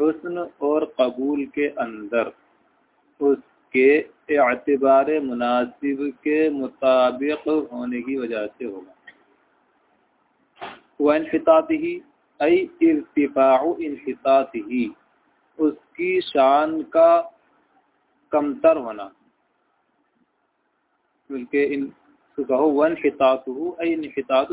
हुस्न और कबूल के अंदर। उसके एतबार मुनासिब के मुताबिक होने की वजह से होगा। वह इनफिताती ही अई इरतिफ़ाउ इनफिताती उसकी शान का कमतर होना। बल्कि इन कहो वन अई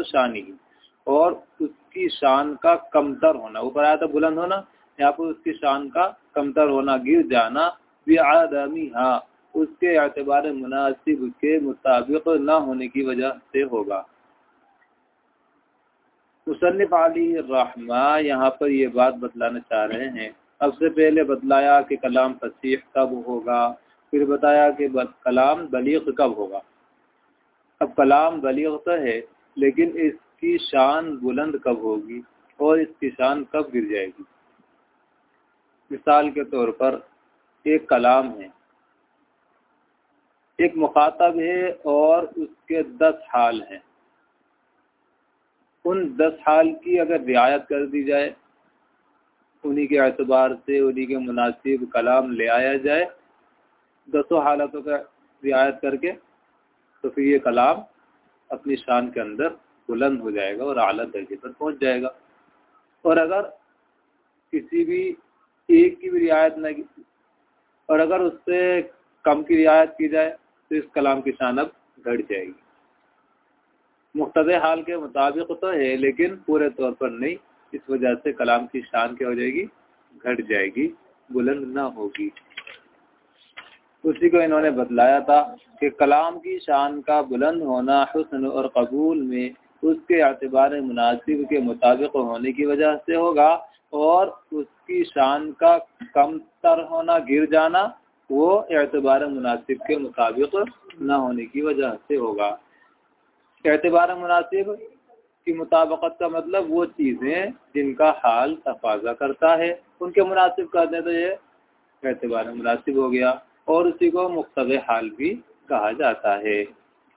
शानी और उसकी शान का कमतर होना। ऊपर आया था बुलंद होना यहाँ पर उसकी शान का कमतर होना, गिर जाना बेआदमी हाँ उसके एतबार मुनासिब के मुताबिक न होने की वजह से होगा। मुसनफ़ अली रहमा यहाँ पर ये बात बतलाना चाह रहे हैं। अब से पहले बतलाया कि कलाम फसीह कब होगा, फिर बताया कि कलाम बलीग कब होगा। अब कलाम बलीग तो है, लेकिन इसकी शान बुलंद कब होगी और इसकी शान कब गिर जाएगी? मिसाल के तौर पर एक कलाम है। एक मुखातब है और उसके दस हाल हैं। उन दस हाल की अगर रियायत कर दी जाए, उन्हीं के अतबार से, उन्हीं के मुनासिब कलाम ले आया जाए, दसों हालतों का रियायत करके तो फिर ये कलाम अपनी शान के अंदर बुलंद हो जाएगा और अला दर्जे पर पहुँच जाएगा। और अगर किसी भी एक की भी रियायत न और अगर उससे कम की रियायत की जाए तो इस कलाम की शान अब घट जाएगी। मुख्त हाल के मुताबिक तो है, लेकिन पूरे तौर पर नहीं, इस वजह से कलाम की शान क्या हो जाएगी? घट जाएगी, बुलंद ना होगी। उसी को इन्होंने बतलाया था कि कलाम की शान का बुलंद होना हुसन और कबूल में उसके अतबार मुनासिब के मुताबिक होने की वजह से होगा। और उसकी शान का कम तर होना, गिर जाना, वो एतबार मुनासिब के मुताबिक न होने की वजह से होगा। एतबार मुनासिब की मुताबकत का मतलब वो चीज़ें जिनका हाल तफाजा करता है। उनके मुनासिब कर दें तो ये एतबार मुनासिब हो गया और उसी को मुख्तब हाल भी कहा जाता है।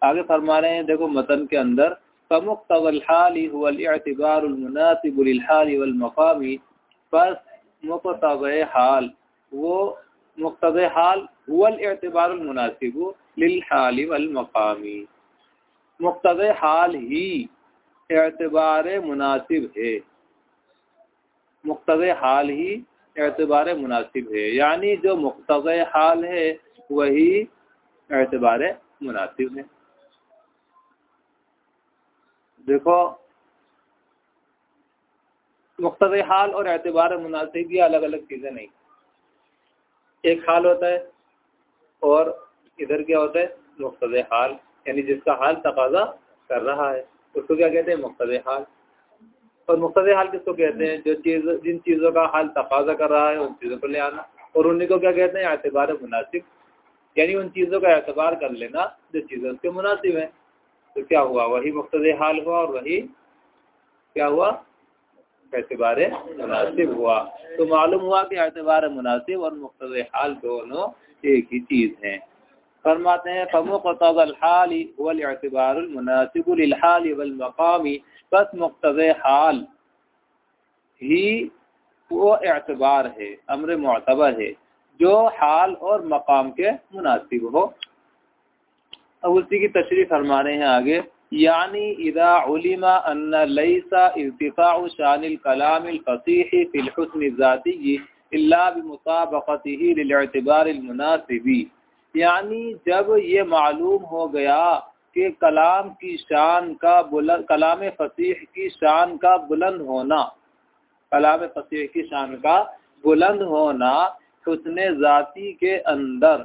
आगे फरमा रहे हैं, देखो, मतन के अंदर कमुख्तबलहाली हुआतबारमुनासिबुलहाली वलमकामी बस मुख्तब हाल वो मुख्तब हाल हुवल एतबारमुनासिब लिलहाली वलमकामी मुख्तब हाल ही एतबार मुनासिब है मुख्तब हाल ही एतबार मुनासिब है यानी जो मुख्तब हाल है वही एतबार मुनासिब है देखो मुख्तब हाल और एतबार मुनासिब ये अलग अलग चीज़ें नहीं। एक हाल होता है और इधर क्या होता है? मुख्तब हाल, यानी जिसका हाल तकाजा कर रहा है, उसको क्या कहते हैं? मुख्तब हाल। और मुख्तद हाल किसको कहते हैं? जो चीज़, जिन चीज़ों का हाल तकाजा कर रहा है, उन चीज़ों को ले आना। और उन्हीं को क्या कहते हैं? एतबार मुनासिब। यानी उन चीज़ों का एतबार कर लेना जो चीज़ें उसके मुनासिब हैं। तो क्या हुआ? वही मुख्तद हाल हुआ और वही क्या हुआ? एतबार मुनासिब हुआ। तो मालूम हुआ कि एतबार मुनासिब और मुख्तद हाल दोनों एक ही चीज़ हैं। फरमाते हैं फ़मुक़तल वलबारमुनासिबुलहाल बस मुख्तब हाल ही वो एतबार है अमर मतबर है, जो हाल और मकाम के मुनासिब हो। अब उसी की तशरी फरमा रहे हैं आगे। यानी इदा उलिमा शानिल यानी जब ये मालूम हो गया कि कलाम की शान का बुलंद, कलाम फसीह की शान का बुलंद होना, कलाम फसीह की शान का बुलंद होना उसने ज़ाती के अंदर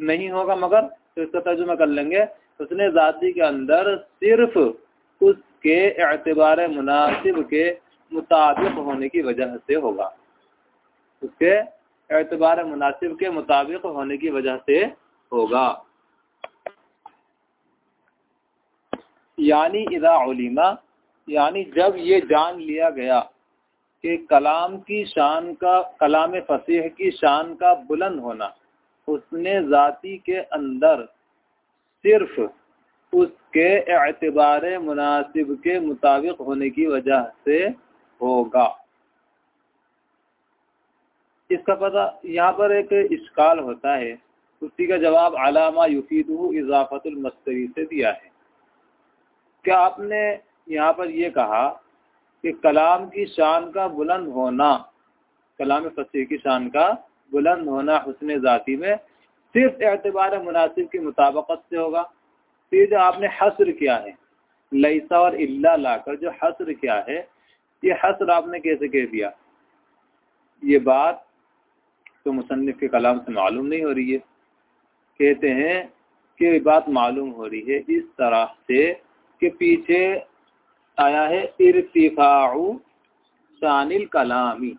नहीं होगा, मगर तो इसका तर्जुमा कर लेंगे। उसने ज़ाती के अंदर सिर्फ़ उसके एतबार मुनासिब के मुताबिक होने की वजह से होगा। उसके एतबार मुनासिब के मुताबिक होने की वजह से होगा। यानी इदा उलिमा, यानी जब ये जान लिया गया कि कलाम की शान का, कलाम फसीह की शान का बुलंद होना उसने ज़ाती के अंदर सिर्फ़ उसके एतबार मुनासिब के मुताबिक होने की वजह से होगा। इसका पता, यहाँ पर एक इश्काल होता है। उसी का जवाब अलामा युफीद इजाफतुलमस्तरी से दिया है। क्या आपने यहाँ पर यह कहा कि कलाम की शान का बुलंद होना कलाम फसीह की शान का बुलंद होना हुसन ज़ाती में सिर्फ़ एतबार मुनासिब की मुताबकत से होगा। फिर जो आपने हसर किया है लईसा और इल्ला लाकर जो हसर किया है, ये हसर आपने कैसे कह दिया? ये बात तो मुसनफ़ के कलाम से मालूम नहीं हो रही है। कहते हैं कि ये बात मालूम हो रही है इस तरह से कि पीछे आया है इरतिफाउ शानिल कलामी।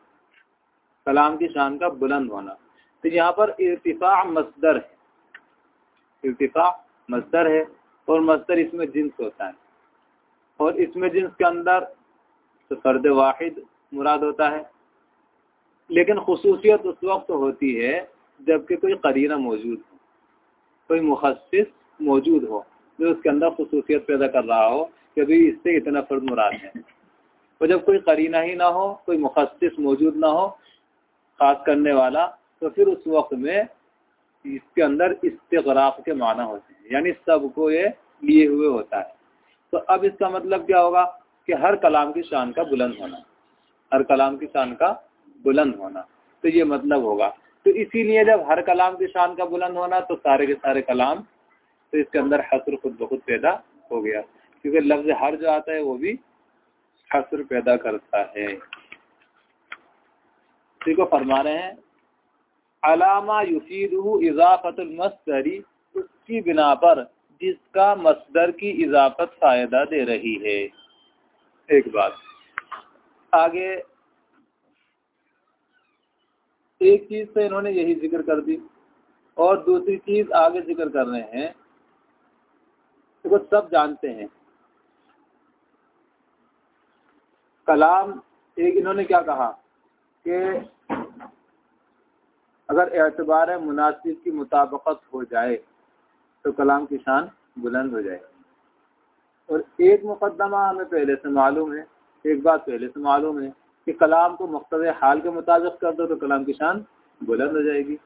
कलाम की शान का बुलंद होना। तो यहाँ पर इरतिफा मसदर है। इरतिफा मसदर है और मसदर इसमें जिन्स होता है। और इसमें जिन्स के अंदर तो फर्द वाहिद मुराद होता है। लेकिन खसूसियत उस वक्त होती है जबकि कोई करीना मौजूद हो, कोई मुखसिस मौजूद हो, जो उसके अंदर खसूसियत पैदा कर रहा हो कि भाई इससे इतना फर्द मुराद है। और जब कोई करीना ही ना हो, कोई मुखसिस मौजूद ना हो खास करने वाला तो फिर उस वक्त में इसके अंदर इस्तराक के माना होते हैं, यानी सबको ये लिए हुए होता है। तो अब इसका मतलब क्या होगा कि हर कलाम की शान का बुलंद होना, हर कलाम की शान का बुलंद होना तो ये मतलब होगा। तो इसीलिए जब हर कलाम की शान का बुलंद होना तो सारे के सारे कलाम तो इसके अंदर हसर खुद बहुत पैदा हो गया। क्योंकि लफ्ज हर जो आता है, वो भी हसर पैदा करता है। को फरमा रहे हैं, अलामा युफीद इजाफतुलमस्तरी उसकी बिना पर जिसका मसदर की इजाफत फ़ायदा दे रही है। एक बात। आगे एक चीज़ से इन्होंने यही ज़िक्र कर दी और दूसरी चीज़ आगे ज़िक्र कर रहे हैं। तो सब जानते हैं। कलाम, एक इन्होंने क्या कहा? कि अगर एतबार मुनासिब की मुताबकत हो जाए तो कलाम की शान बुलंद हो जाए और एक मुकदमा हमें पहले से मालूम है, एक बात पहले से मालूम है कि कलाम को मकसद हाल के मुताबिक कर दो तो कलाम की शान बुलंद हो जाएगी।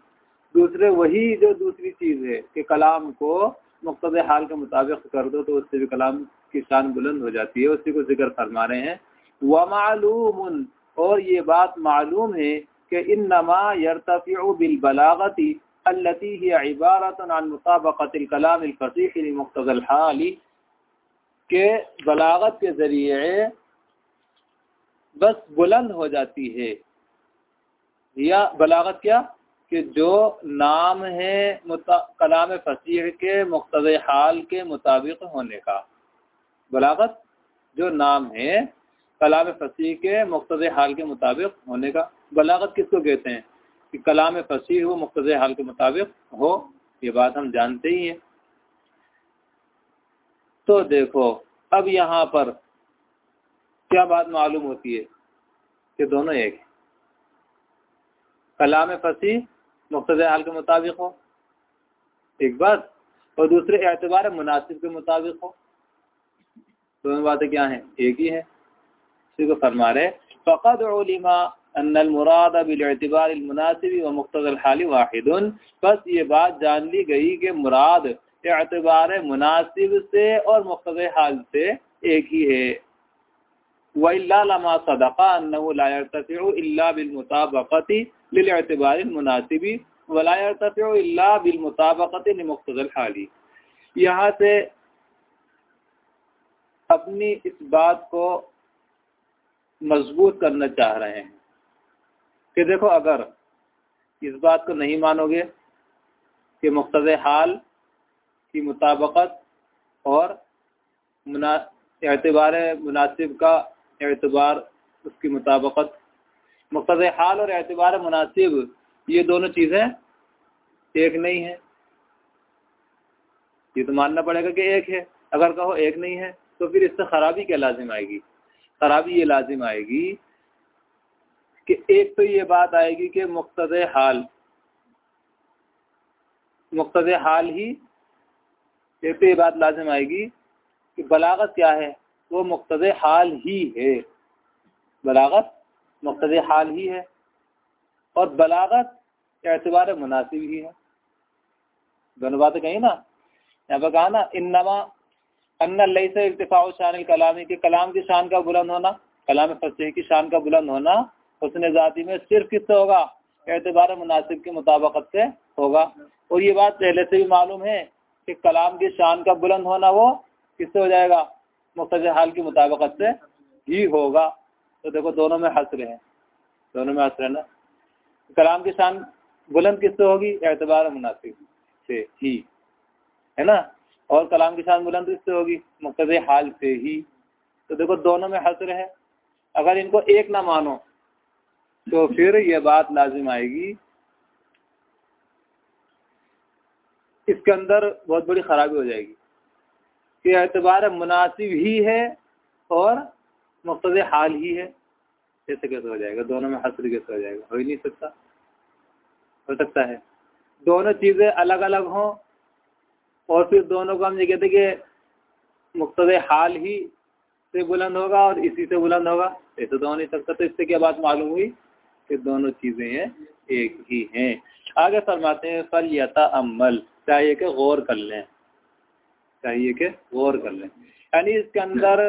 दूसरे वही जो दूसरी चीज़ है कि कलाम को मकसद हाल के मुताबिक कर दो तो उससे भी कलाम की शान बुलंद हो जाती है, उसी को ज़िक्र फरमा रहे हैं। व मालूम और ये बात मालूम है कि इन नमा यरतफ़ी बिलबलागती अल्लती ही मुख्तल के बलागत के ज़रिए बस बुलंद हो जाती है। या बलागत क्या? कि जो नाम है कलाम फसीह के मुख्तद हाल के मुताबिक होने का। बलागत जो नाम है कलाम फसीह के मुख्तद हाल के मुताबिक होने का, बलागत किसको कहते हैं? कि कलाम फसीह हो मुख्तज हाल के मुताबिक हो, ये बात हम जानते ही हैं। तो देखो, अब यहाँ पर क्या बात मालूम होती है कि दोनों एक है? कलाम फसी मुख्तज हाल के मुताबिक हो, एक बात, और दूसरे एतबार मुनासिब के मुताबिक हो। दोनों बातें क्या हैं? एक ही है। इसी को फरमा रहे फ़कत उलिमा अनमराद बिलतबार मुनासिब व मुख्तल हाल वाहिद बस ये बात जान ली गई कि मुराद एतबार मुनासिब से और मुख्त हाल से एक ही है। वमा सदक़ा बिलमुताबक़ती लिलतबार मुनासिबी वलायरतफ़ा बिलमुताबक़त मुख्तल हाली। यहाँ से अपनी इस बात को मज़बूत करना चाह रहे हैं। कि देखो, अगर इस बात को नहीं मानोगे कि मुख्तज हाल की मुताबकत और एतबार मुनासिब का एतबार उसकी मुताबकत मुख्त हाल और एतबार मुनासिब, ये दोनों चीज़ें एक नहीं है। ये तो मानना पड़ेगा कि एक है। अगर कहो एक नहीं है तो फिर इससे खराबी क्या लाजिम आएगी? खराबी ये लाजिम आएगी कि एक तो ये बात आएगी कि मुख्त हाल मुख्त हाल ही एक तो ये बात लाजिम आएगी कि बलागत क्या है? वो मुख्त हाल ही है। बलागत मुख्त हाल ही है और बलागत एतबार मुनासिब ही है। दोनों बातें कही ना? यहाँ पर कहा ना इन इनमा अन्ना से इर्तफा शान कलामी के कलाम की शान का बुलंद होना, कलाम फसह की शान का बुलंद होना उसने ज़ाती में सिर्फ़ किससे होगा? एतबार मुनासिब के मुताबकत से होगा। और ये बात पहले से भी मालूम है कि कलाम की शान का बुलंद होना वो किससे हो जाएगा? मुख्त हाल की मुताबकत से ही होगा। तो देखो, दोनों में हसर है। दोनों में हसर है ना? कलाम की शान बुलंद किससे होगी? एतबार मुनासिब से ही। है ना? और कलाम की शान बुलंद किससे होगी मुख्त हाल से ही। तो देखो, दोनों में हसर है। अगर इनको एक ना मानो तो फिर यह बात लाजिम आएगी। इसके अंदर बहुत बड़ी खराबी हो जाएगी कि एतबार मुनासिब ही है और मुख्त हाल ही है। ऐसे कैसे हो जाएगा? दोनों में हसर कैसे हो जाएगा? हो ही नहीं सकता। हो सकता है। दोनों चीज़ें अलग अलग हों और फिर दोनों को हम ये कहते कि मुख्त हाल ही से बुलंद होगा और इसी से बुलंद होगा। ऐसे तो हो नहीं सकता तो इससे क्या बात मालूम हुई? कि दोनों चीज़ें हैं, एक ही हैं। आगे फरमाते हैं फल यता अमल चाहिए कि गौर कर लें। चाहिए कि गौर कर लें। यानी इसके अंदर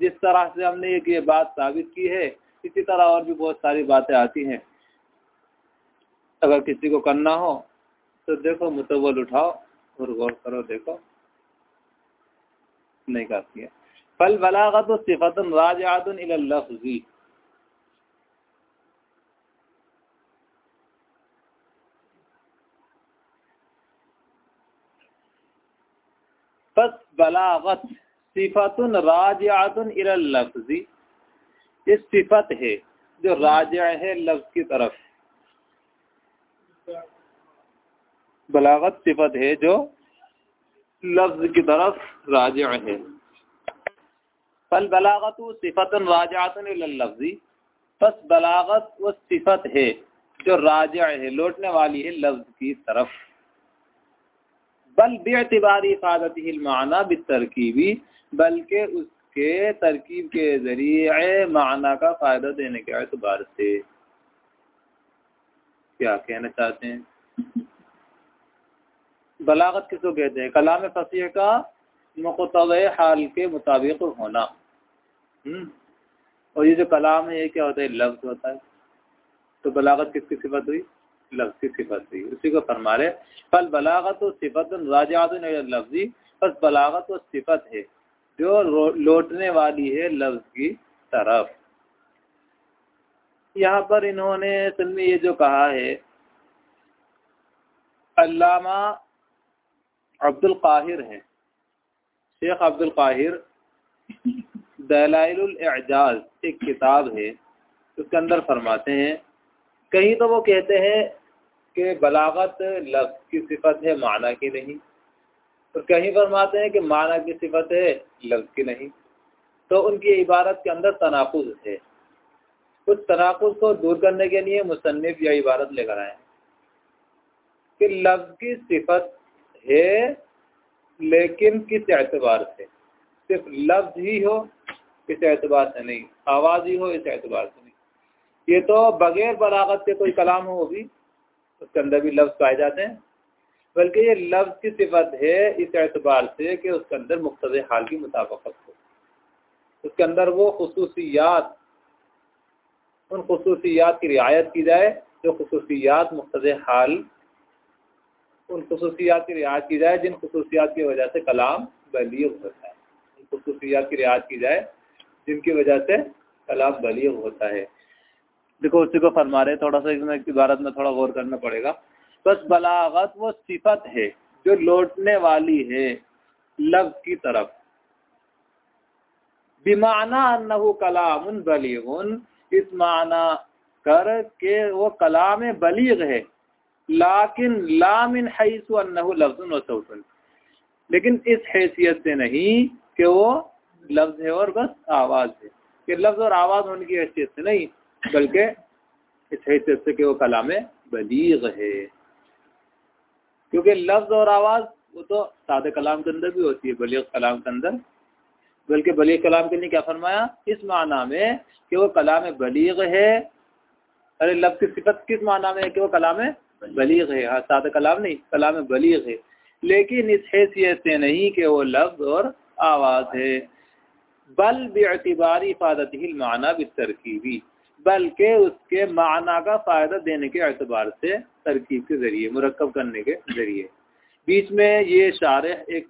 जिस तरह से हमने एक ये बात साबित की है, इसी तरह और भी बहुत सारी बातें आती हैं। अगर किसी को करना हो तो देखो मुतवल उठाओ। और गौर करो, देखो। नहीं काफ़ी है। फल बलागत सिफत राजातन लफ्जी। बस बलागत सिफतन राजातन लफ्जी। सिफत है जो राजा है लफ्ज की तरफ़। बलागत सिफत है जो लफ्ज की तरफ़ राजा है। फल बलागत सिफतन राजातन लफ्जी। बस बलागत वो सिफत है जो राजा है, लौटने वाली है लफ्ज की तरफ़। बल बेतबारी इफादत माना तरकीबी, बल्कि उसके तरकीब के ज़रिए माना का फ़ायदा देने के एतबार से। क्या कहना चाहते हैं? बलागत किसको कहते हैं? कलाम फसीह का मुकतब हाल के मुताबिक होना। हम्म? और ये जो कलाम है, ये क्या होता है? लफ्ज़ होता है। तो बलागत किसकी सिफत हुई? लफ्ज की सिफत हुई। उसी को फरमा रहे फल बलागत सिफत राजात लफ्जी बस बलागत सिफत है, जो लौटने वाली है लफ्ज की तरफ़। यहाँ पर इन्होंने में ये जो कहा है, अल्लामा अब्दुल काहिर है। शेख अब्दुल काहिर दलाइल एजाज एक किताब है, उसके अंदर फरमाते हैं, कहीं तो वो कहते हैं कि बलागत लफ्ज की सिफत है, माना की नहीं। और कहीं फरमाते हैं कि माना की सिफत है, लफ्ज की नहीं। तो उनकी इबारत के अंदर तनाकुज है। उस तनाकुज को दूर करने के लिए मुसनफ़ या इबारत लेकर आए कि लफ्ज की सिफत है, लेकिन किस एतबार से। सिर्फ़ लफ्ज ही हो इस एतबार से नहीं। आवाज़ ही हो, इस एतबार से नहीं। ये तो बगैर बलागत के कोई कलाम हो भी, उसके अंदर भी लफ्ज़ पाए जाते हैं। बल्कि ये लफ्ज़ की सिफत है इस एतबार से कि उसके अंदर मुख्त हाल की मुताबकत हो। उसके अंदर वो खसूसियात, उन खसूसियात की रियायत की जाए, जो खसूसियात मुख्त हाल उन खसूसियात की रियायत की जाए जिन खसूसियात की वजह से कलाम बलीग होता है। उन खसूसियात की रियायत की जाए जिनकी वजह से कलाम बलीग होता है। देखो, उसी को फरमा रहे थोड़ा सा इसमें इबारत में थोड़ा गौर करना पड़ेगा। बस बलागत वो सिफत है, जो लौटने वाली है लफ्ज की तरफ़। बिमाना अन्नहु कलाम बलीगुन, इस माना कर के वो कलाम बलीग है। लाकिन लामिन लफ्ज़ुन व लेकिन इस हैसियत से नहीं कि वो लफ्ज़ है और बस आवाज़ है। कि लफ्ज़ और आवाज़ होने की हैसियत से नहीं, बल्कि इस हैसियत से कि वो कलाम बलीग है। क्योंकि लफ्ज़ और आवाज़, वो तो सादे कलाम के अंदर भी होती है, बलीग कलाम के अंदर। बल्कि बलीग कलाम के लिए क्या फरमाया? इस माना में कि वो कलाम बलीग है। अरे लफ्ज़ की सिफत किस माना में है कि वो कलाम बलीग है हाँ सादा कलाम नहीं, कलाम बलीग है। लेकिन इस हैसियत से नहीं कि वो लफ्ज़ और आवाज़ है। बल बेतबारी इफादत ही माना भी तरकीबी बल्कि उसके माना का फ़ायदा देने के अतबार से तरकीब के ज़रिए मुरकब करने के ज़रिए। बीच में ये शार एक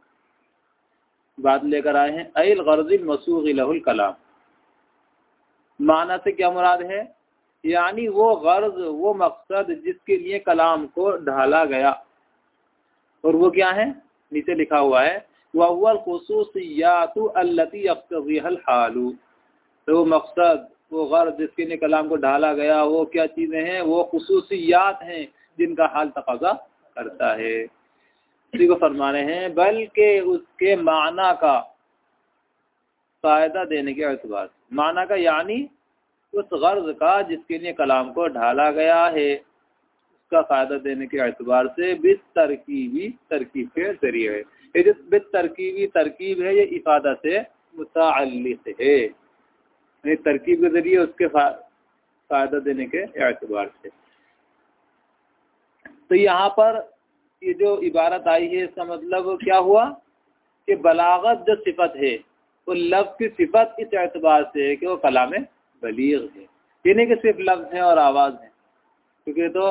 बात लेकर आए हैं अल गर्ज़िल मसूल कलाम। माना से क्या मुराद है? यानी वो गर्ज, वो मकसद जिसके लिए कलाम को ढाला गया। और वो क्या है? नीचे लिखा हुआ है वह खसूसियात अल्लती हालू। तो वो मकसद, वो गर्ज जिसके लिए कलाम को ढाला गया, वो क्या चीज़ें हैं? वो खसूसियात हैं जिनका हाल तकाजा करता है। इसी को फरमाने हैं, बल्कि उसके माना का फ़ायदा देने के अतबार माना का यानी उस गर्ज का जिसके लिए कलाम को ढाला गया है। उसका फ़ायदा देने के अतबार से बिस तरकीबी तरकीब के ज़रिए है। ये जो बिस तरकीबी तरकीब है, ये इफादा से मुतल है। तरकीब के ज़रिए उसके फ़ायदा देने के अतबार से। तो यहाँ पर ये जो इबारत आई है, इसका मतलब क्या हुआ? कि बलागत जो सिफत है, वो लफ्ज़ की सिफत इस एतबार से है कि वो कलाम बलीग है। ये नहीं कि सिर्फ़ लफ्ज़ हैं और आवाज़ है क्योंकि तो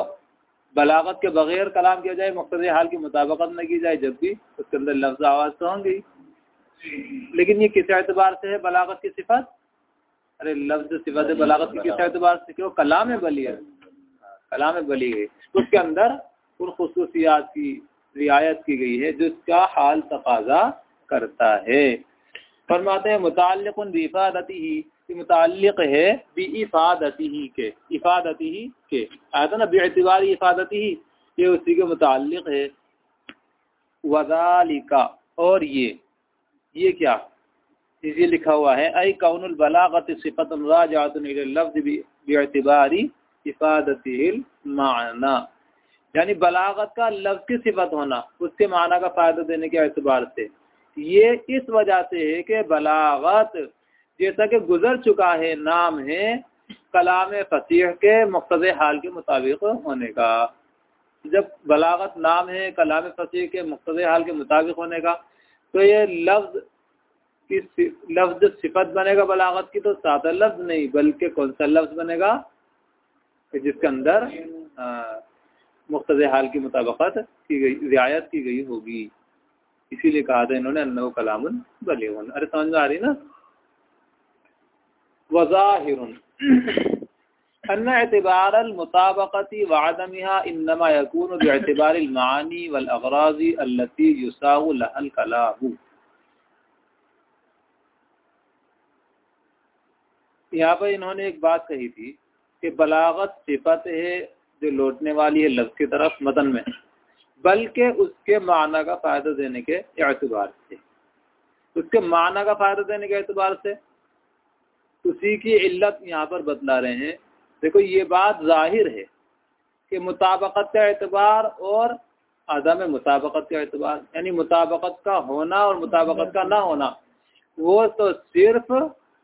बलागत के बगैर कलाम किया जाए मकसद हाल की मुताबकत न की जाए जब भी उसके अंदर लफ्ज़ आवाज़ तो होंगी। लेकिन ये किस एतबार से है? बलागत की सिफत? अरे लफ्ज़ सिफत बलागत की किस एतबार से? क्यों कलाम बली है। कलाम बली है। उसके अंदर उन खसूसियात की रियायत की गई है जिसका हाल तकाजा करता है। फरमाते हैं मुतल बिफादती ही मुतल है बी इफादती ही के, इफादती ही के। आया था ना बेतबार इफादती ही, ये उसी के मुतल है। वजालिका, और ये ये क्या? इसे लिखा हुआ है आई कौन बलागत सिफत लफ्ज बेतबारी इफादती माना। यानी बलागत का लफ्ज की सिफत होना, उसके माना का फ़ायदा देने के एतबार से। ये इस वजह से है कि बलागत जैसा कि गुजर चुका है नाम है कलाम फसीह के मकसद हाल के मुताबिक होने का। जब बलागत नाम है कलाम फसीह के मकसद हाल के मुताबिक होने का तो ये लफ्ज की लफ्ज सिफत बनेगा बलागत की तो सादा लफ्ज नहीं, बल्कि कौन सा लफ्ज बनेगा? जिसके अंदर मुख्त हाल की मुताबकत की गई, रियायत की गई होगी। इसीलिए कहा था इन्होंने अन्न कलामुन बलीगुन। अरे समझ में आ रही ना? वज़ाहिर अन्न एतबार मुताबकती वादमिहा इनमा यकून बेतबार अगराजी अल्लती युसाउल कलाहू यहाँ पर इन्होंने एक बात कही थी कि बलागत सिफत है जो लौटने वाली है लफ्ज़ की तरफ़ मतन में बल्कि उसके माना का फ़ायदा देने के एतबार से उसके माना का फ़ायदा देने के एतबार से उसी की इल्लत यहाँ पर बतला रहे हैं। देखो, ये बात ज़ाहिर है कि मुताबकत का एतबार और आदम मुताबकत का एतबार, यानी मुताबकत का होना और मुताबकत का ना होना, वो तो सिर्फ़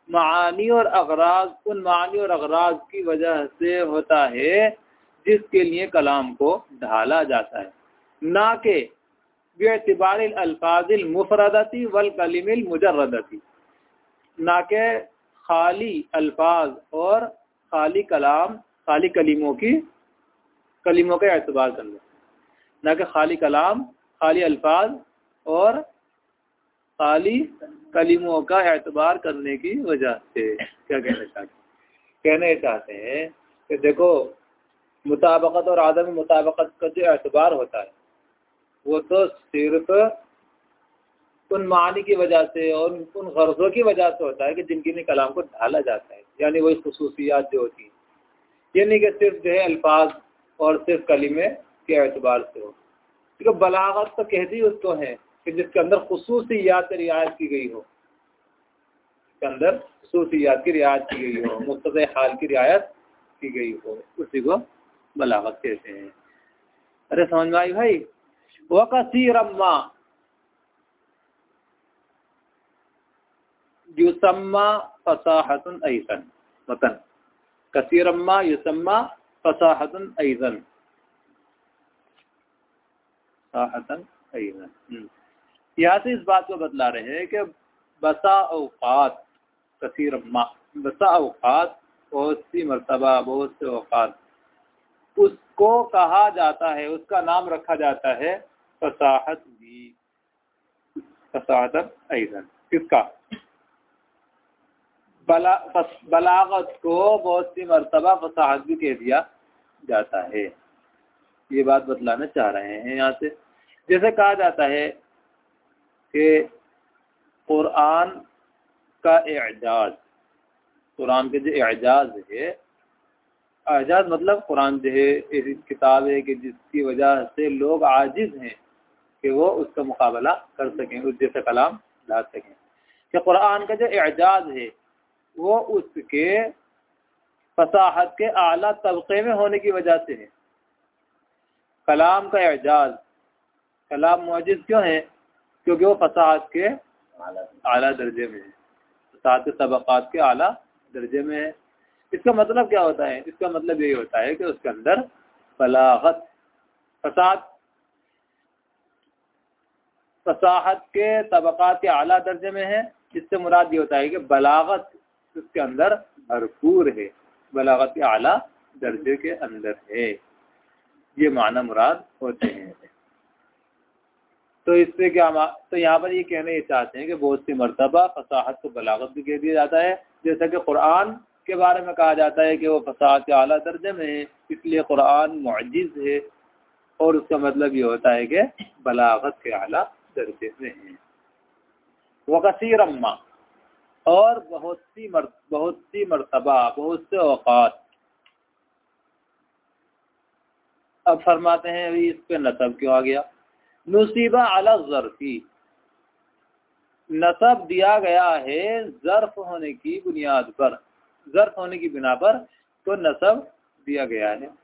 मानी और अगराज, उन मानी और अगराज की वजह से होता है जिसके लिए कलाम को ढाला जाता है। ना के बेतबार अल्फाजिल मुफरदती वल कलिमिल मुजरदती ना के खाली अल्फाज और खाली कलाम, खाली कलीमों की, कलीमों के एतबार करना ना कि खाली कलाम, खाली अल्फाज और खाली कलीमों का एतबार करने की वजह से। क्या कहना चाहते कहने चाहते हैं कि देखो, मुताबकत और आदम मुताबकत का जो एतबार होता है, वो तो सिर्फ़ उन मानी की वजह से और उन गर्जों की वजह से होता है कि जिनके लिए कलाम को ढाला जाता है। यानी वही खसूसियात जो होती हैं। ये नहीं कि सिर्फ़ जो है अल्फाज और सिर्फ़ कलीमे के एतबार से हो। क्योंकि तो बलागत तो कहती उसको है कि जिसके अंदर खसूसियात रियायत की गई हो। इसके अंदर खसूसियात की रियायत की गई हो मुख्त हाल की रियायत की गई हो, उसी को बलागत कहते हैं। अरे समझ में आई भाई? वसीर अम्मा। युसम्मा फसाहतन ऐसन। मतन कसीर अम्मा युसम्मा फसाहतन ऐसन। हम्म। यहाँ से इस बात को बतला रहे हैं कि बसा अवकात कसीर बसा अवकात बहुत सी मरतबा, बहुत से अवकात उसको कहा जाता है, उसका नाम रखा जाता है फसाहत भी। फसाहत ऐसन। किसका? बला बलागत को बहुत सी मरतबा फसाहत भी कह दिया जाता है। ये बात बतलाना चाह रहे हैं यहाँ से। जैसे कहा जाता है कि कुरान का एजाज, कुरान के जो एजाज है, एजाज मतलब कुरान जो है ऐसी किताब है कि जिसकी वजह से लोग आजिज हैं कि वो उसका मुकाबला कर सकें, उस जैसे कलाम ला सकें। कि कुरान का जो एजाज है वो उसके फसाहत के आला तबके में होने की वजह से है। कलाम का एजाज, कलाम मोजिज क्यों है? क्योंकि वो फसाहत के आला दर्जे में है। फसाहत के तबक़ात के आला दर्जे में है। इसका मतलब क्या होता है? इसका मतलब यही होता है कि उसके अंदर बलागत फसाद फसाहत के तबक़ात के आला दर्जे में है। इससे मुराद ये होता है कि बलागत उसके अंदर भरपूर है। बलागत आला दर्जे के अंदर है। ये माना मुराद होते हैं। तो इससे क्या तो यहाँ पर ये कहने ये चाहते हैं कि बहुत सी मरतबा फसाहत को बलागत भी कह दिया जाता है। जैसा कि कुरान के बारे में कहा जाता है कि वो फसाहत आला दर्जे में है, इसलिए कुरान मुजिज़ है और उसका मतलब ये होता है कि बलागत के आला दर्जे में है। वकसीर अम्मा और बहुत सी मर, बहुत सी मरतबा, बहुत से अवकात अब फरमाते हैं, अभी इस पे नसब क्यों आ गया? नुसीबा अला जरफी। नसब दिया गया है जर्फ होने की बुनियाद पर। जर्फ होने की बिना पर तो नसब दिया गया है।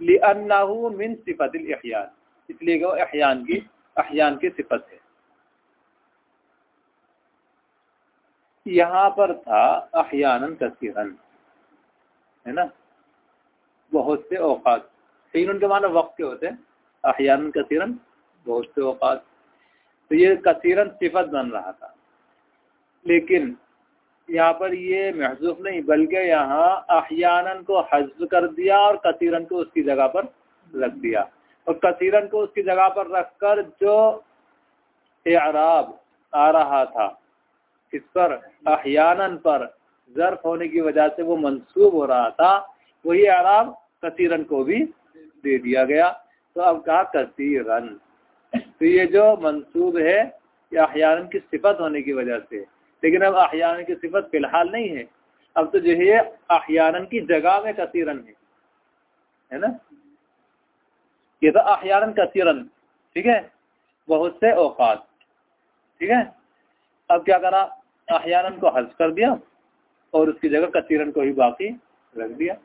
लिअन्नाहु मिन सिफतिल इहयान। इसलिए वो अहयान की अहयान की सिफत है। यहाँ पर था अहयानन कसीरन, है ना? बहुत से औकात। तीन उनके माना वक्त के होते हैं। अहयान कसीरन, बहुत से औकात। तो ये कसीरन सिफत बन रहा था। लेकिन यहाँ पर ये महजूफ नहीं, बल्कि यहाँ अहयानन को हज्ब कर दिया और कसीरन को उसकी जगह पर रख दिया। और कसीरन को उसकी जगह पर रखकर जो एराब आ रहा था इस पर, अहयानन पर ज़र्फ होने की वजह से वो मंसूब हो रहा था, वही आराम कसीरन को भी दे दिया गया। तो अब कहा कसीरन? तो ये जो मंसूब है, ये अहयानन की सिफत होने की वजह से। लेकिन अब अहयानन की सिफत फ़िलहाल नहीं है। अब तो जो है अहयानन की जगह में कसीरन है। है ना? ये तो अहयानन कसीरन, ठीक है? बहुत से औकात, ठीक है? अब क्या करा? अहयानन को हज कर दिया और उसकी जगह कसीरन को ही बाकी रख दिया।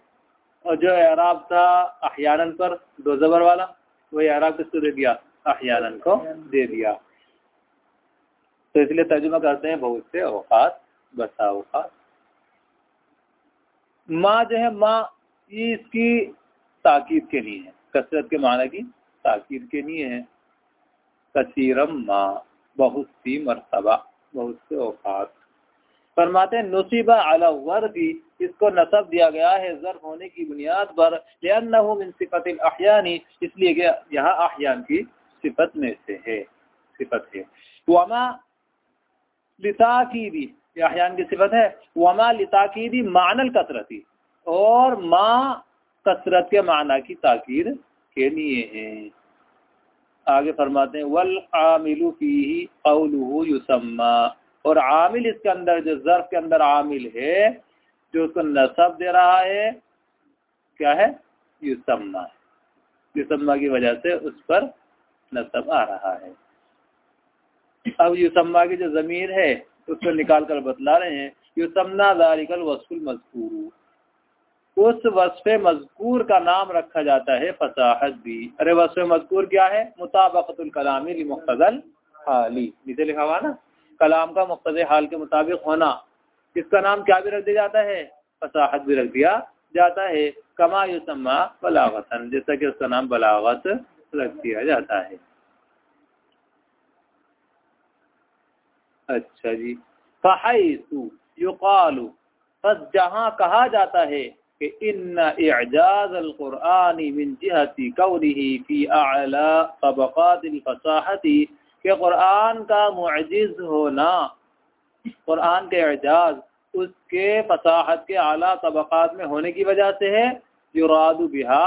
और जो एराब था अहयानन पर, दो जबर वाला, वो एराब किसको दे दिया? अहयानन को दे दिया। तो इसलिए तर्जुमा करते हैं, बहुत से अवकात बसा अवकात माँ जो है, माँ ये इसकी ताकीद के लिए है। कसरत के माना की ताकीद के लिए है। कसीरम माँ, बहुत सी मरतबा। बहुत से औकात। फरमाते, नसीबा अला वर्दी, इसको नसब दिया गया है जर होने की बुनियाद पर सिफत अहयानी, इसलिए कि यहाँ अहयान की सिफत में से है, सिफत है। वमा लिताकीदी अहयान की सिफत है। वमा लिताकीदी मानल कसरती, और माँ कसरत के माना की ताकीर के लिए है। आगे फरमाते हैं, वल आमिलू फ़ी कौलू युसम्मा. और आमिल इसके अंदर, जो जर्फ के अंदर आमिल है, जो उसको नसब दे रहा है, क्या है? युसम्मा युसम्मा की वजह से उस पर नसब आ रहा है। अब युसम्मा की जो ज़मीर है, उसको निकाल कर बतला रहे हैं युसमना दारिकल वसफुल मजकूर। उस वसफ़ मजकूर का नाम रखा जाता है फसाहत भी। अरे वसफ़ मजकूर क्या है? मुताबकतुल कलामी मुख्तल हाली। नीचे लिखा हुआ ना? कलाम का मुख्तज हाल के मुताबिक होना। इसका नाम क्या भी रख दिया जाता है? फसाहत भी रख दिया जाता है। कमा युसम्मा बलागतन, जैसा कि उसका नाम बलागत रख दिया जाता है। अच्छा जी। फ़ाइसु युकालु, बस जहाँ कहा जाता है कि इन एजाज अलकुरानी मिन जहती कौनिही फ़ी अला तबक़ात फसाहती, कि कुरान का मुजिज़ होना कुरान के एजाज उसके फसाहत के आला तबक़ात में होने की वजह से है, युरादु बिहा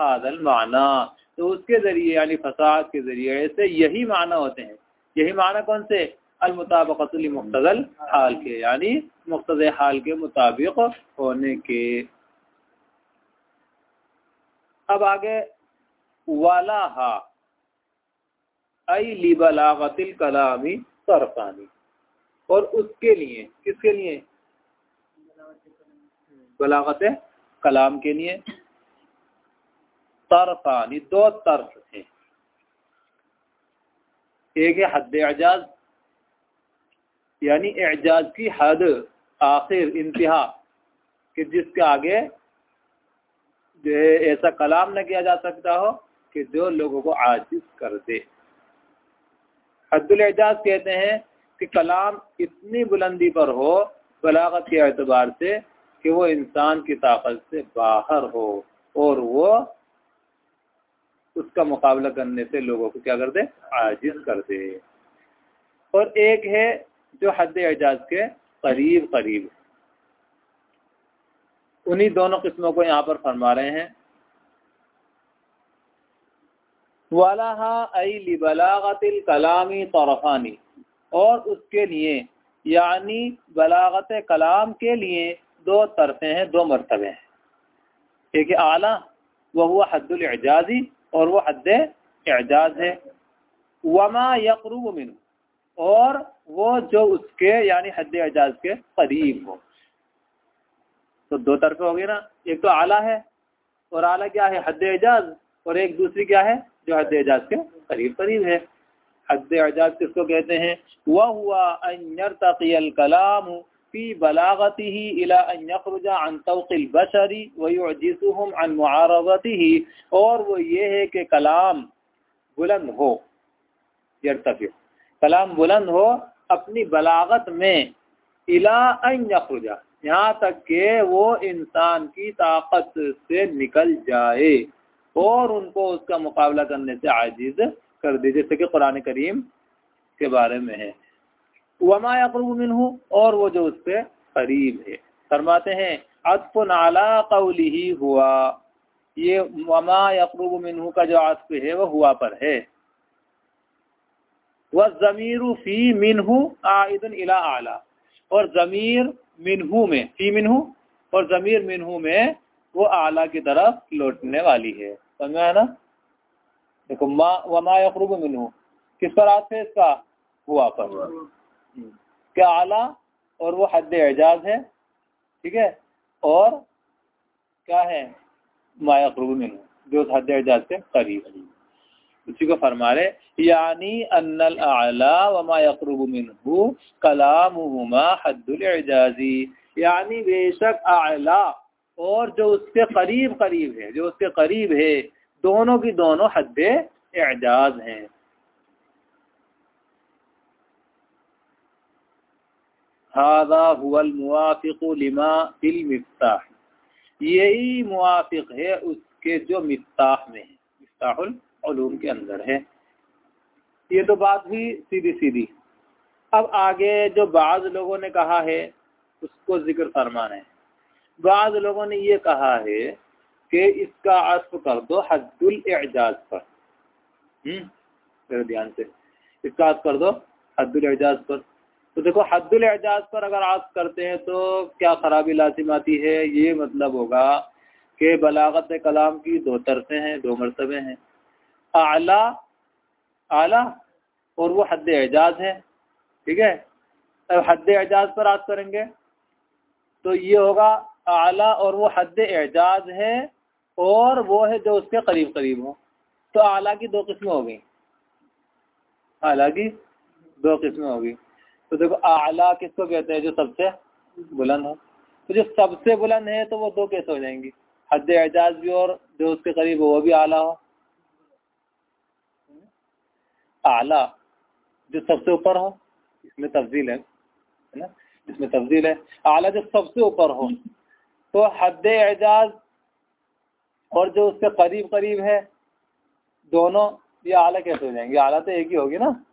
हादल माना। तो उसके ज़रिए, यानी फसाहत के ज़रिए से यही माना होते हैं। यही माना कौन से? अलमुताबकतुल मुख्तल हाल के, यानी मुख्तज हाल के मुताबिक होने के। अब आगे वाला हा लिबलागतिल कलामी तरफानी। और उसके लिए, किसके लिए? बलागत कलाम के लिए। तरफानी, दो तरफ़ थे। एक है हद एजाज, यानी एजाज की हद आखिर, इंतहा, कि जिसके आगे जो है, ऐसा कलाम न किया जा सकता हो कि जो लोगों को आजिज कर दे। हदुल एजाज कहते हैं कि कलाम इतनी बुलंदी पर हो, बलागत के अतबार से, कि वो इंसान की ताकत से बाहर हो और वो उसका मुकाबला करने से लोगों को क्या कर दे? आजिज कर दे। और एक है जो हद एजाज के करीब करीब उन्हीं दोनों किस्मों को यहाँ पर फरमा रहे हैं। वालाबलागतिल कलामी तरफानी, और उसके लिए, यानी बलागत कलाम के लिए दो तरफे हैं, दो मरतबे हैं। एक आला, वह हुआ हद्दुल एजाजी और वह हद एजाज है। वमा यकरूब मिन और वो जो उसके, यानी हद एजाज के करीब हो। तो दो तरफे हो गए ना। एक तो आला है, और आला क्या है? हद एजाज, और एक दूसरी क्या है? जो हद एजाज के करीब करीब है। हद एजाज किसको कहते हैं? वह हुआ अन कलाम फ़ी बलागती ही इला यखरुजा अन तौक़िल बशरी वयुजिसुहुम अन मुआरबती और वो ये है कि कलाम बुलंद हो यरतफी कलाम बुलंद हो अपनी बलागत में, इला यखरुजा। यहाँ तक के वो इंसान की ताकत से निकल जाए और उनको उसका मुकाबला करने से आजिज कर दे, जैसे कि कुरान करीम के बारे में है। वमा यकरूब मिनहू, और वो जो उससे करीब है। फरमाते हैं अतफ नाला कौली ही हुआ। ये वमा यकरूब मिनहू का जो आतफ है वह हुआ पर है। वह ज़मीर फ़ी मिनहू आइदन इला आला। और ज़मीर मिनहू में फ़ी मिनहू और ज़मीर मिनहू में वो आला की तरफ़ लौटने वाली है। समझ है ना? देखो मा वमा यकरूब मिनहू। किस पर आते है? इसका हुआ पर। क्या आला और वो हद एजाज है ठीक है? और क्या है? माया मिन जो हद एजाज से करीब उसी को फरमा रहे यानी अन्नल आला व मायकरूब मिनहू कलामुहुमा हद्दुल एजाजी यानी बेशक आला और जो उसके करीब करीब है, जो उसके करीब है, दोनों की दोनों हद एजाज हैं। हादा हुवल मुआफ़िक लिमा बिल मिफ्ताह। यही मुआफ़िक है उसके जो मिफ्ताह में है, मिफ्ताहुल के अंदर है। ये तो बात हुई सीधी सीधी अब आगे जो बाज़ लोगों ने कहा है, उसको ज़िक्र फरमान है। बाज़ लोगों ने ये कहा है कि इसका अस्फ कर दो हद्दुल एजाज पर। हम्म ध्यान से। इसका अस्फ कर दो हद्दुल एजाज पर। तो देखो, हद्दुल एजाज पर अगर आप करते हैं तो क्या खराबी लाजिम आती है? ये मतलब होगा कि बलागत कलाम की दो तरफे हैं, दो मरतबे हैं। आला आला, और वो हद एजाज है, ठीक है? अब हद एजाज पर आप करेंगे तो ये होगा आला और वो हद एजाज है, और वो है जो उसके करीब करीब हो। तो आला की दो किस्में हो गई आला की दो किस्में होगी। तो देखो, आला किसको कहते हैं जो सबसे बुलंद हो? तो जो सबसे बुलंद है तो वो दो कैसे हो जाएँगी। हद एजाज भी और जो उसके करीब हो, वो भी आला हो। आला जो सबसे ऊपर हो, इसमें तब्दील है ना? इसमें तब्दील है। आला जो सबसे ऊपर हो तो हद एजाज और जो उससे करीब करीब है, दोनों ये आला कैसे हो जाएँगे? आला तो एक ही होगी ना?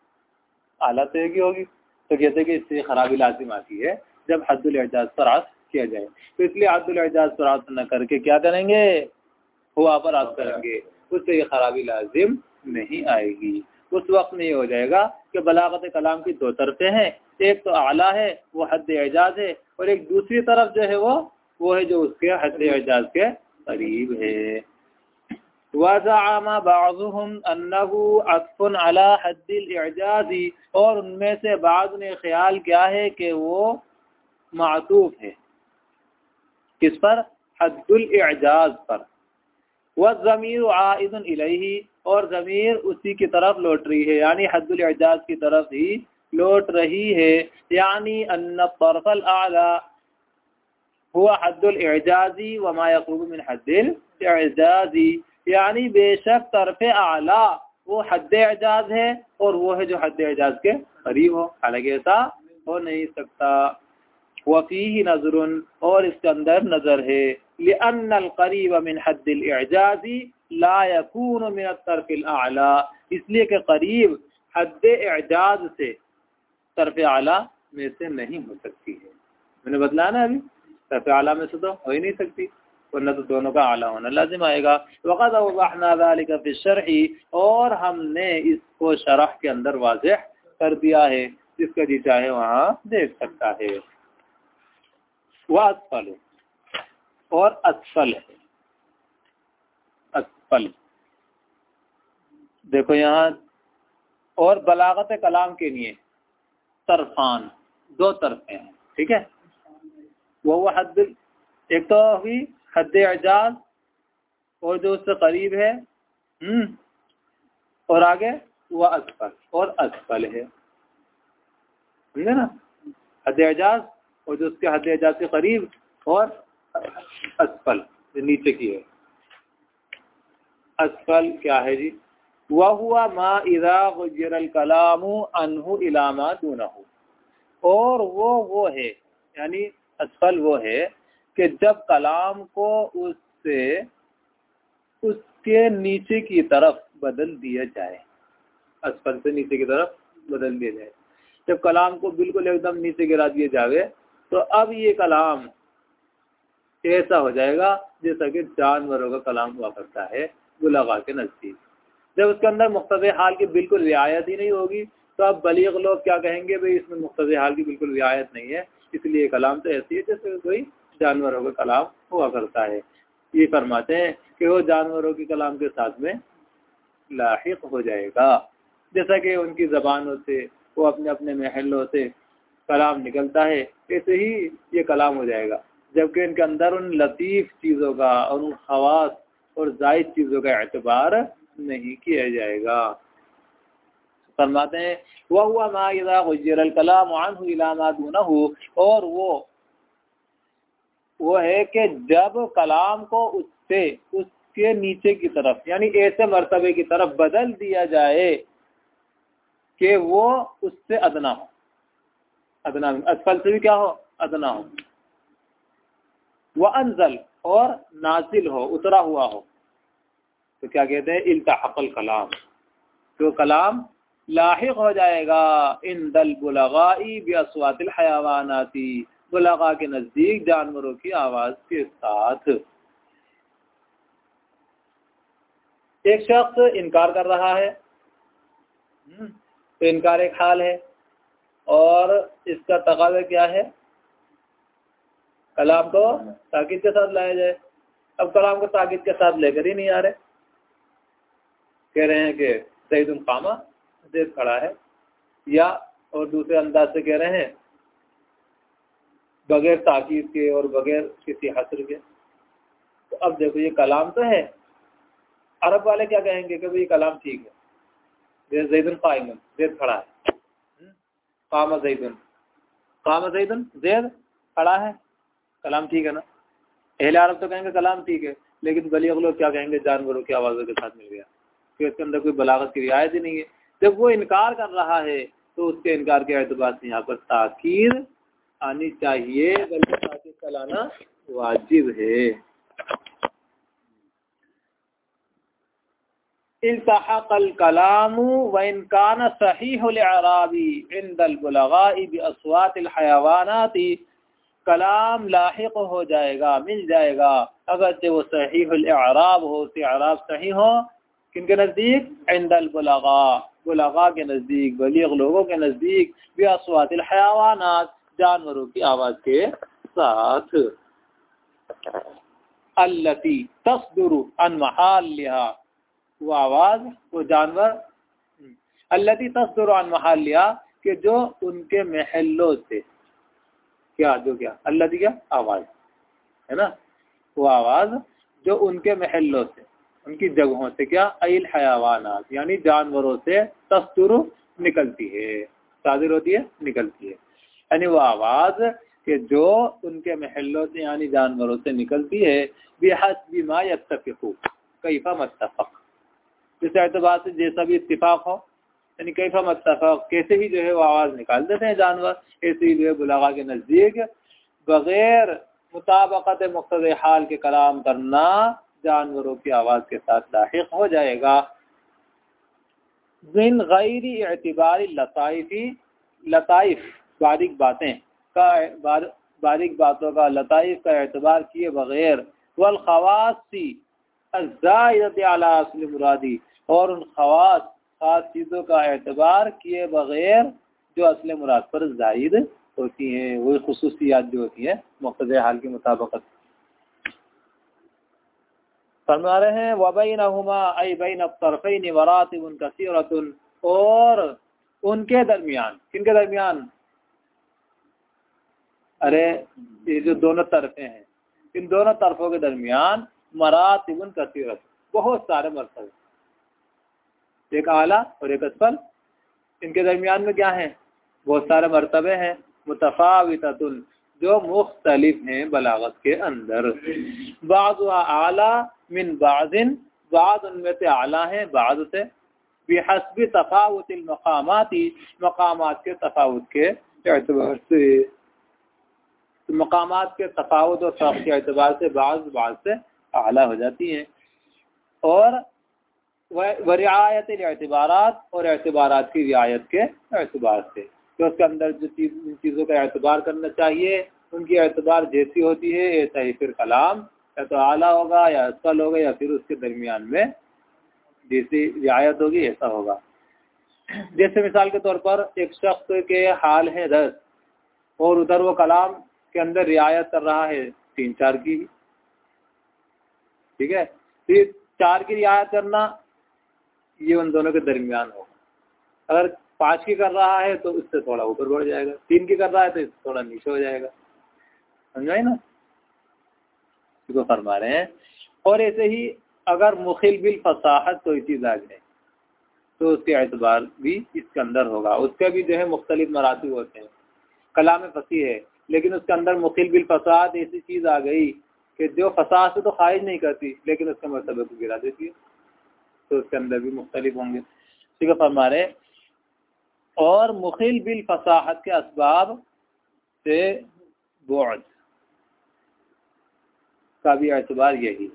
आला तो एक ही होगी। तो कहते हैं कि इससे खराबी लाजिम आती है, जब हदुल एजाज पर आस किया जाए। तो इसलिए हदुल एजाज पर आस न करके क्या करेंगे? हुआ पर आस करेंगे। उससे ये खराबी लाजिम नहीं आएगी। उस वक्त में ये हो जाएगा कि बलागत कलाम की दो तरफे हैं। एक तो आला है, वो हद एजाज है, और एक दूसरी तरफ़ जो है वो वो है जो उसके हद एजाज के करीब है। वज़ामा अला और उनमें से बाद ने ख्याल किया है कि वो मातूफ है। किस पर? हद्दुल एजाज पर। वह ज़मीर इलही, और ज़मीर उसी की तरफ़ लौट रही है, यानी हद्दुल इजाज की तरफ़ ही लौट रही है, यानी अन्न तरफल आला हुआ हद्दुल इजाजी वमा यकूब मिन हद्दिल इजाजी। यानी बेशक तरफ़ आला वो हद एजाज है, और वो है जो हद एजाज के करीब हो। हालाँकि ऐसा हो नहीं सकता। वफ़ी नज़र और इसके अंदर नज़र है करीब मिन मिन तरफ़ आला। इसलिए कि करीब हद एजाज से तरफ़ आला में से नहीं हो सकती है। मैंने बदला ना अभी, तरफ़ आला में से तो हो ही नहीं सकती, वरना तो दोनों का आला होना लाजिम आएगा। वक़द शरही, और हमने इसको शरह के अंदर वाज कर दिया है, जिसका जी चाहे वहाँ देख सकता है। वह असफल है और असफल है। असफल। देखो यहाँ और बलागत कलाम के लिए तरफान, दो तरफे हैं, ठीक है? वो वह हद एक तो हुई हद एजाज, और जो उससे करीब है हम्म और आगे वह असफल, और असफल है। समझे ना? हद एजाज और जो उसके हद एजाज के करीब और असफल नीचे की है असफल क्या है जी? वह हुआ मा इरा गुजरल कलामु अनहु इलामा दूनहु। और वो वो है, यानी असफल वो है कि जब कलाम को उससे, उसके नीचे की तरफ़ बदल दिया जाए असफल से नीचे की तरफ़ बदल दिया जाए। जब कलाम को बिल्कुल एकदम नीचे गिरा दिया जावे तो अब ये कलाम ऐसा हो जाएगा जैसा कि जानवरों का कलाम हुआ करता है गुलागा के नज़दीक। जब उसके अंदर मुख्त हाल की बिल्कुल रियायत ही नहीं होगी तो अब बलीग लोग क्या कहेंगे, भाई, इसमें मुख्त हाल की बिल्कुल रियायत नहीं है, इसलिए कलाम तो ऐसी है जैसे कोई जानवरों का कलाम हुआ करता है। ये फरमाते हैं कि वो जानवरों के कलाम के साथ में लाक हो जाएगा। जैसा कि उनकी जबानों से, वो अपने अपने महलों से कलाम निकलता है, ऐसे ही ये कलाम हो जाएगा। जबकि इनके अंदर उन लतीफ़ चीज़ों का और उन खवास और जायद चीज़ों का एतबार नहीं किया जाएगा। फरमाते हैं वह हुआ मादा गुजर कलाम और वो वो है कि जब कलाम को उससे, उसके नीचे की तरफ़, यानी ऐसे मरतबे की तरफ़ बदल दिया जाए कि वो उससे अदना हो। अदना असफल से भी क्या हो? अदना हो। वह अनजल और नाजिल हो उतरा हुआ हो। तो क्या कहते हैं? इल्तहकल कलाम। तो कलाम लाहिक हो जाएगा। इन दल बुलगाई बेसवातिल हयावानाती। बुलागा के नज़दीक जानवरों की आवाज़ के साथ। एक शख्स इनकार कर रहा है। हम्म, तो इनकार एक हाल है। और इसका तकाजा क्या है? कलाम को ताकिद के साथ लाया जाए। अब कलाम को ताकिद के साथ लेकर ही नहीं आ रहे। कह रहे हैं कि सईद कामा जैद खड़ा है। या और दूसरे अंदाज से कह रहे हैं, बगैर ताकीद के और बगैर किसी हसर के। तो अब देखो, ये कलाम तो है। अरब वाले क्या कहेंगे कि भाई कलाम ठीक है। जैदन कायमन जैद खड़ा है? काम जैदन। काम जैदन? जैद? खड़ा है? कलाम ठीक है ना? अहले अरब तो कहेंगे कलाम ठीक है, लेकिन बली लोग क्या कहेंगे? जानवरों की आवाज़ों के साथ मिल गया। क्योंकि उसके अंदर कोई बलागत की रियायत ही नहीं है। जब वो इनकार कर रहा है तो उसके इनकार के एतबार से यहाँ पर ताकीर आनी चाहिए। बल्कि ताकीर का लाना वाजिब है। कलाम व इनकान सही अराबी इंदलबलगावानाती कलाम लाक हो जाएगा मिल जाएगा अगर वो सही अराब हो से अराब सही हो किनके नज़दीक इंदलबलगा बुलगा के नज़दीक बलीग लोगों के नज़दीक बेअसवातिल जानवरों की आवाज़ के साथ अल्लती तस्दुरु अन लिहा वो आवाज़ वो जानवर। अल्लती तस्दुरु अन लिहा कि जो उनके महलों से। क्या जो क्या? अल्लाह क्या? आवाज़। है ना? वो आवाज़ जो उनके महलों से उनकी जगहों से क्या? अल हयावानात यानी जानवरों से तस्तुर निकलती है। साजिर होती है निकलती है। यानी वो आवाज़ कि जो उनके महलों से यानी जानवरों से निकलती है। बेहस बिमा यतफ़ू कैफा मतफ़ जिस एतबार से जैसा भी इतफाक़ हो यानी कई कैफा मतफ़ कैसे भी जो है वो आवाज़ निकाल देते हैं जानवर ऐसे ही जो है बुलागा के नज़दीक बग़ैर मुताबकत मुख्त हाल के कलाम करना जानवरों की आवाज़ के साथ लाक हो जाएगा। बिन गैरी एतबारी लताइफी लताइफ बारीक बातें का बार, बारीक बातों का लताइफ का एतबार किए बगैर वल खवासी मुरादी और उन खवास खास चीज़ों का एतबार किए बगैर जो असल मुराद पर जायद होती हैं वही खसूसियात जो होती हैं मुख्त हाल के मुताबिक फरमा रहे हैं वबैन बैन तरफ़ैन वरातिबन कसीरतन और उनके दरमियान किनके दरमियान अरे ये जो दोनों तरफे हैं इन दोनों तरफों के दरमियान मरातिबन कसीरत बहुत सारे मरतबे। एक आला और एक असफल। इनके दरमियान में क्या है? बहुत सारे मरतबे हैं। मुतफ़ावितन जो मुख्तलिफ़ हैं बलागत के अंदर। बाज़ आला मिन बाजिन बाद उनमें से आला है बाद से। बेहसबी तफावत मकामाती, मकामात के तफावत के एतबार से। तो मकामात के तफावत और फ़र्क के एतबार से बाज बाज से। आला हो जाती हैं। और वरियात एतबार और एतबार की रियायत के एतबार से। तो उसके अंदर जो चीज़, चीज़ों का एतबार करना चाहिए, उनकी एतबार जैसी होती है ऐसा ही फिर कलाम, या तो आला होगा, या असफल होगा, या फिर उसके दरमियान में जैसी रियायत होगी, ऐसा होगा। जैसे मिसाल के तौर पर एक शख्स के हाल है दस, और उधर वो कलाम के अंदर रियायत कर रहा है, तीन चार की ठीक है? तो ये चार की रियायत करना ये उन दोनों के दरमियान होगा। अगर पाँच की कर रहा है तो उससे थोड़ा ऊपर बढ़ जाएगा। तीन की कर रहा है तो इससे थोड़ा नीचे हो जाएगा। समझाए ना? इसको फरमा रहे हैं। और ऐसे ही अगर मुखिल बिल फसाहत कोई चीज़ आ जाए तो उसके एतबार भी इसके अंदर होगा। उसके भी जो है मुख्तलिफ़ मरातब होते हैं। कलाम फसी है, लेकिन उसके अंदर मुखिल बिल फसाद ऐसी चीज़ आ गई कि जो फसाद से तो ख्वाहिश नहीं करती, लेकिन उसके मरतबे को गिरा देती है। तो उसके अंदर भी मुख्तलिफ़ होंगे। ठीक है, फरमा रहे और मुखिल बिल फसाहत के इसबाब से बोझ का भी एतबार यही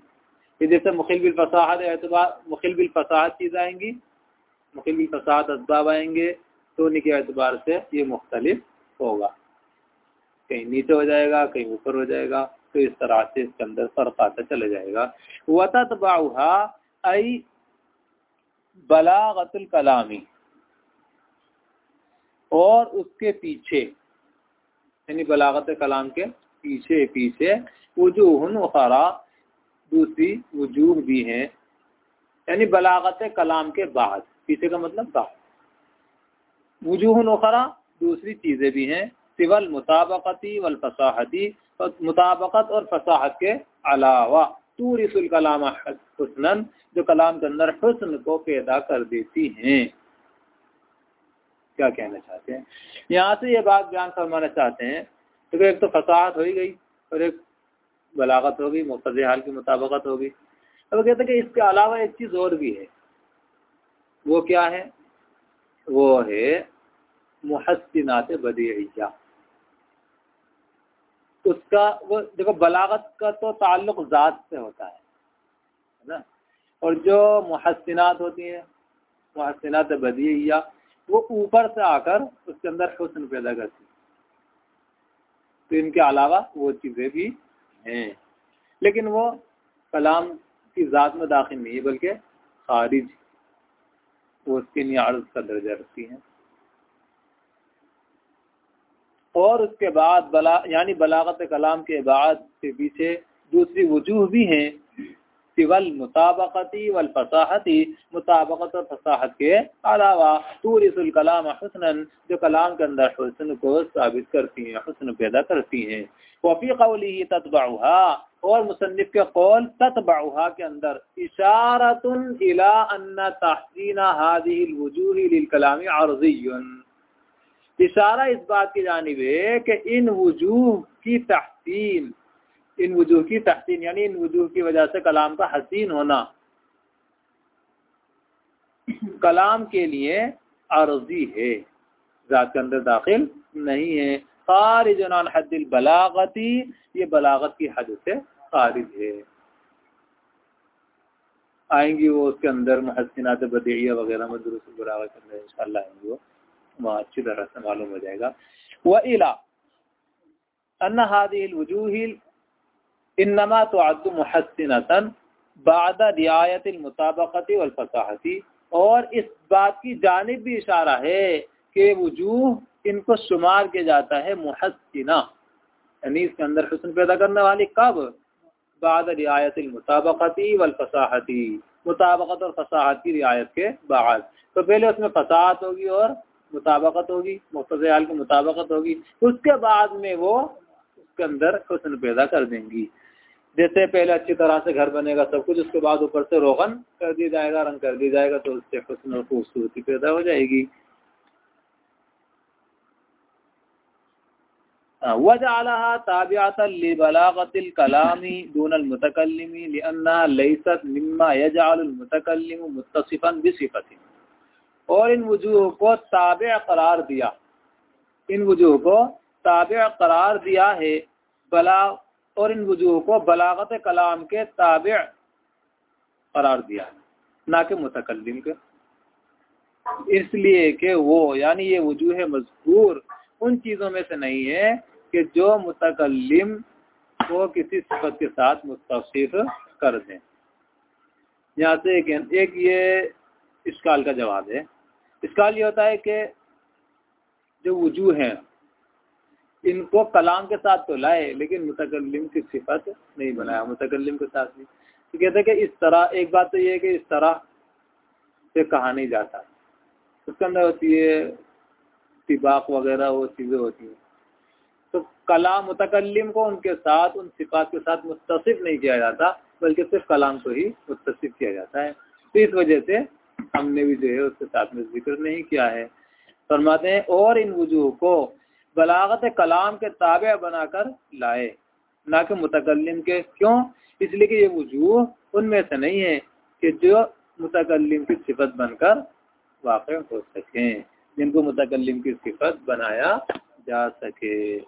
फिर जैसे मुखिल बिल फसाहत एतबार, मुखिल बिल फसाहत चीज़ आएँगी, मुखिल बिल फसाहत इसबाब आएँगे तो उन्हीं के एतबार से ये मुख्तलिफ़ होगा। कहीं नीचे हो जाएगा, कहीं ऊपर हो जाएगा तो इस तरह से इसके अंदर फ़र्क आता चला जाएगा। वततबाउहा आई बलागतुल कलामी, और उसके पीछे, यानी बलागत कलाम के पीछे पीछे वजूहन उखरा, दूसरी वजूह भी हैं, यानी बलागत कलाम के बाद, पीछे का मतलब बाद। वजूहन उखरा, दूसरी चीज़ें भी हैं सिवल मुताबकती वल फसाहती, मुताबकत और फसाहत के अलावा। तूरिसुल कलाम हसन जो कलाम के अंदर हसन को पैदा कर देती हैं। क्या कहना चाहते हैं? यहाँ से ये बात बयान फरमाना चाहते हैं तो एक तो फसाहत हो ही गई और एक बलागत होगी मुख्तज हाल की मुताबकत होगी अब कहते हैं कि इसके अलावा एक चीज़ और भी है। वो क्या है? वो है मुहसिनात बदिया उसका वो देखो, बलागत का तो ताल्लुक ज़ात से होता है ना? और जो मुहसिनात होती हैं मुहसिनात बदिया, वो ऊपर से आकर उसके अंदर हुसन पैदा करती तो इनके अलावा वो चीज़ें भी हैं। लेकिन वो कलाम की ज़ात में दाखिल नहीं है, बल्कि खारिज, वो उसके लिए अर्ज़ का दर्जा रखती हैं। और उसके बाद बला, यानी बलागत कलाम के बाद के पीछे दूसरी वजूह भी हैं सिवल मुताबकती, वल फसाहती, मुताबकत और फसाहत के अलावा तूरिसुल कलाम हसन जो कलाम के अंदर हसन को साबित करती हैं, हसन पैदा करती हैं। वफ़ी कौली ततबाहा और मुसनफ़ के कौल ततबाहा के अंदर इशारतन इला तहसीना हादिल वजूह कलामी आरज़ीन इशारा इस बात की जानब है कि इन वजूह की तहसीन, इन वजूह की तहसीन, यानी इन वजूह की वजह से कलाम का हसीन होना। कलाम के लिए आरजी है, ज़ात के अंदर दाखिल नहीं है। खारिजन हदिल बलागती, ये बलागत की हद से खारिज है। आएँगी वो उसके अंदर महसिनात बदिया वगैरह में दुरुस्त बराबर रहे हैं इन आएँगी वो। अच्छी तरह से मालूम हो जाएगा। व इला, अन्न हादिल वजूहिल, इन्नमा तो अद्दु मुहसिनतन बाद रियायत मुताबकती वलफसाहती और इस बात की जानब भी इशारा है कि वजूह इनको शुमार किया जाता है मुहसिना यानी इसके अंदर हुसन पैदा करने वाली कब? बाद रियायत मुताबकती वलफसाहती मुताबकत और फसाहत की रियायत के बाद। तो पहले उसमें फसाहत होगी और मुताबकत होगी मुख्तल की मुताबकत होगी, उसके बाद में वो उसके अंदर हुसन पैदा कर देंगी। जैसे पहले अच्छी तरह से घर बनेगा, सब कुछ, उसके बाद ऊपर से रोगन कर दिया जाएगा, रंग कर दिया जाएगा तो उससे हुसन और खूबसूरती पैदा हो जाएगी। वजअलहा ताबिअतन बलागतिल कलामी दून मुतकल्लिमी, लिअन्ना लैसत मिम्मा यजअलुल मुतकल्लिमु मुत्तसिफन बिसिफतिन। और इन वजूह को ताब करार दिया। इन वजूह को ताब करार दिया है बला और इन वजूह को बलागत कलाम के ताब करार दिया ना कि मुतकलम के। इसलिए कि वो यानी ये वजूह मजबूर उन चीज़ों में से नहीं है कि जो मुतकलम को किसी सिफत के साथ मुतसिफ कर दें। यहाँ से एक, एक ये इसकाल का जवाब है। इसकाल ये होता है कि जो वज़ू हैं, इनको कलाम के साथ तो लाए, लेकिन मुतकलम की सिफत नहीं बनाया मुतकलम के साथ नहीं। तो कहते हैं कि इस तरह, एक बात तो ये है कि इस तरह से कहा नहीं जाता। उसके अंदर होती है तिबाक वगैरह, वो चीज़ें होती हैं। तो कलाम मुतकलम को उनके साथ, उन सिफात के साथ मुतसिफ नहीं किया जाता, बल्कि सिर्फ़ कलाम को ही मुतसिफ किया जाता है। तो इस वजह से हमने भी जो है उसके साथ में ज़िक्र नहीं किया है। फरमाते हैं, और इन वजूह को बलागत कलाम के ताबे बनाकर लाए। ना कि मुतकलम के। क्यों? इसलिए कि ये वजूह उनमें से नहीं है कि जो मुतकलम की सिफत बनकर वाक़ हो सकें, जिनको मुतकलम की सिफत बनाया जा सके।